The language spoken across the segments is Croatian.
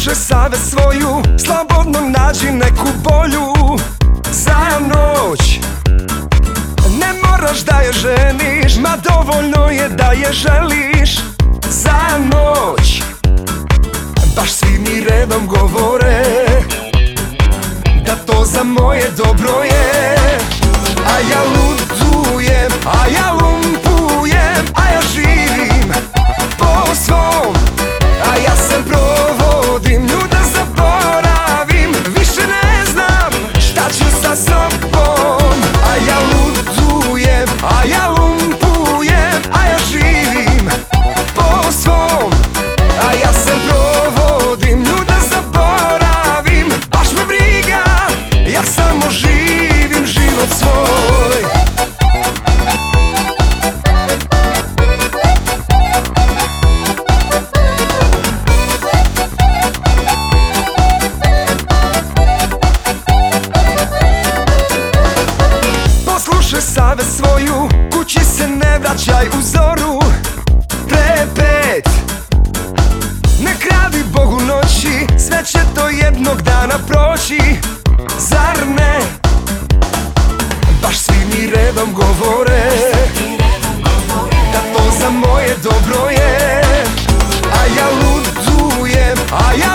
Poslušaj save svoju, slobodno nađi neku bolju. Za noć Ne moraš da je ženiš, ma dovoljno je da je želiš. Za noć Baš svi mi redom govore Da to za moje dobro je. A ja ludujem, a ja lumpujem save svoju, kući se ne vraćaj u zoru. Pre pet Ne kradi Bogu noći, sve će to jednog dana proći. Zar ne? Baš svi mi redom govore Da to za moje dobro je. A ja ludujem, a ja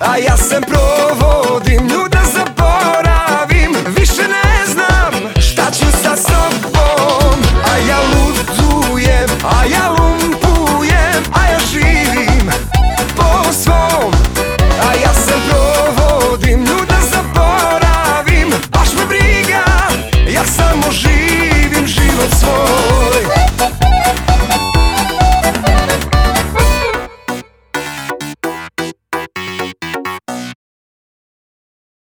A ja se provodim, nju zaboravim Više ne znam šta ću sa sobom. A ja ludujem, a ja lumpujem, a ja živim po svom. A ja se provodim, ljude zaboravim Baš me briga, ja samo živim život svoj.